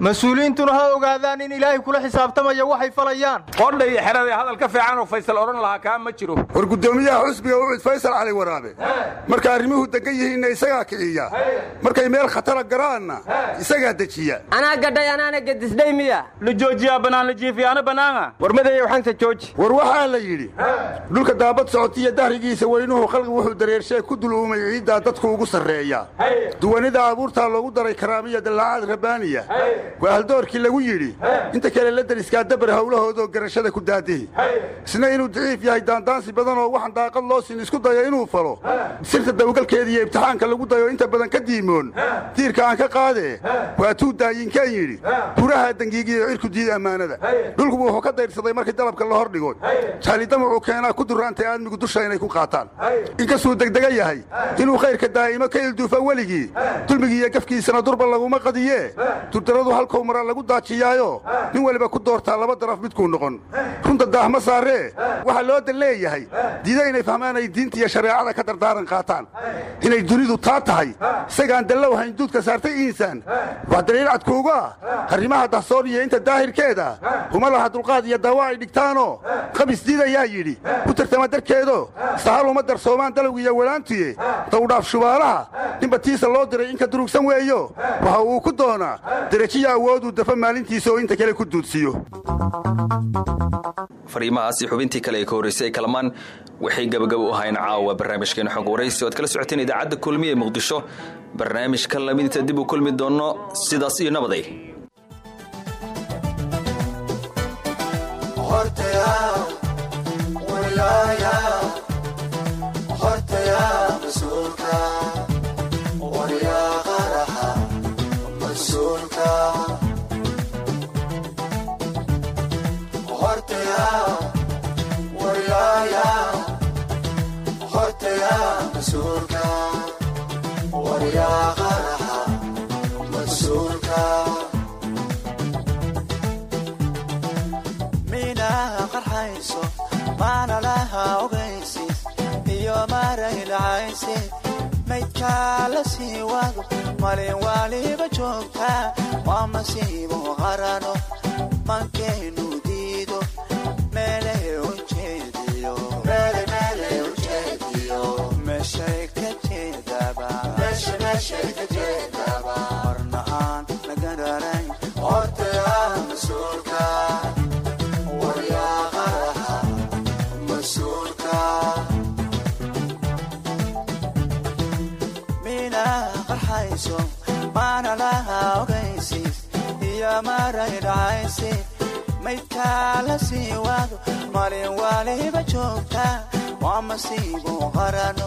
Mas'uuliyiintuna ha ogaadaan in ilaahay kula xisaabtamaya waxay falayaan. Qodha iyo xerada hadal ka fiican oo faysal odhan lahaa kaa ma jiro. War guddoomiyaha xusbiga ucud faysal cali waraabe. Marka arrimuhu degan yihiinna isagaa kiciya. Markay meel khatara garaanna isagaa dejiya. Anaa gadhay anaana gedisdhay miya. La joojiyaa bannaan la jiifiyaana bannaana war madayow xanta jooji. War waxaa la yidhi dhulka daabad socotiya dahrigiisa weynuhu khalqi wuxuu dareershee ku duluumay ciiddaa dadku ugu sarreeya. Duwanida abuurtaa loogu daray karaamiya dallaacad rabbaaniya waa haldoorkii lagu yidhi inta kale la deriskaa dabar howlahoodoo garashada ku daadihi isna inuu daciif yahay daandaansi badan oo waxaan daaqad loo sin isku dayo inuu falo. Sirta dawgalkeeda iyo ibtixaanka lagu dayo inta badan ka diimoon. Diirka aan ka qaadee waa tuu daayinkaan yidhi. Buraha dangiigiyo cirku diid ammaanada. Dhulku wuxuu ka dayrsaday markii dalabka la hor dhigo jaalidama wuxuu keenaa ku duraantay aadmigu dusha inay ku qaataan. Inkastuu degdega yahay inuu khayrka daa'imo ka ilduufa weligii dulmigii iyo gafkiisana durba laguma qadiyee. Durdaradu halkou mara lagu daajiyaayo nin weliba ku doortaa laba daraf midkuu noqon. Runta daahma saaree waxaa loo dan leeyahay diida inay fahmaan ay diinta iyo shareecada ka dardaaran qaataan. Inay dunidu taa tahay. Isagaan dallow hayn duudka saartay iinsaan waa daliil cadkuugu ah arrimaha dahsoon iyo inta daahirkeeda. Huma laha dulqaad iyo daawa ay dhigtaanoo. Qabis diidayaa yidhi. Ku tartama darkeedo. Sahal uma darsoomaan dalowg iyo walaantuye dawdhaaf shubaalaha. Ninba tiisa loo diray inka durugsan weeyo. Waxa uu ku doonaa derajiya awooduu dafa maalintiisa oo inta kale ku duudsiyo. Fariimahaasi xubintii kale ee ka horreysay ee waxay gabagabo u ahayn caawa barnaamijkeena xog waraysi oad kala socoteen idaacadda kulmiya ee muqdisho barnaamijka lamidinta dib u kulmi doonno sidaas iyo nabaday minaha qarxayso maana laha ogaysis iyo maray dhacayse maydkaa la sii wado malin waaliba joogta waa masiibo qarano mankeenu maydkaa la sii wado malin waaliba joogta waa masiibo qarano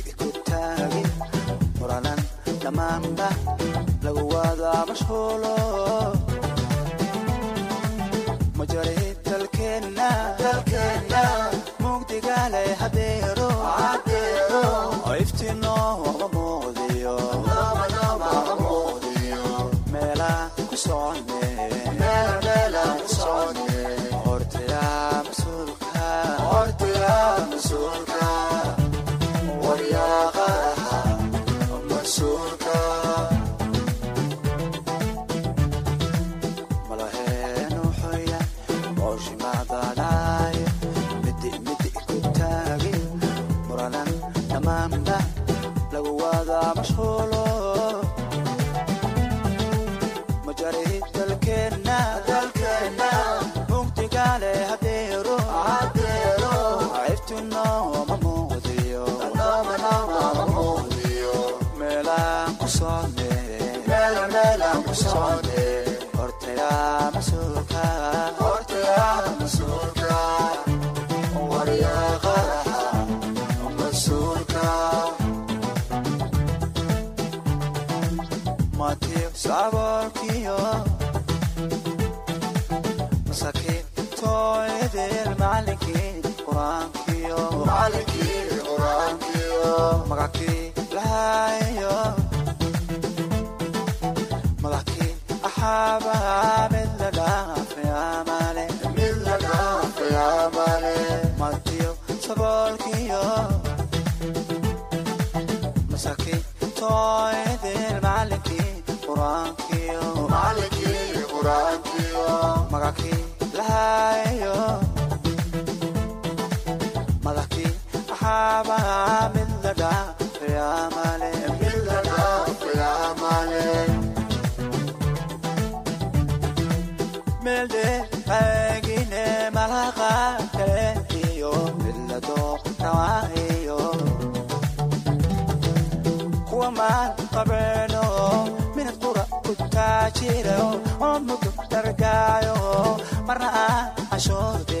dhammaanba lagu wada mashquulo magaki jiro oo mudutargaayo marna ah cashuurte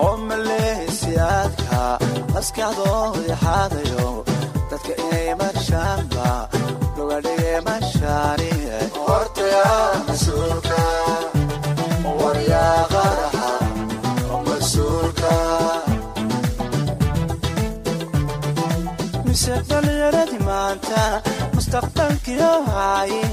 oo maleesiaadka maskaxdooda xaadayo mise dhallinyaradi maanta mustaqbalkiyo haayin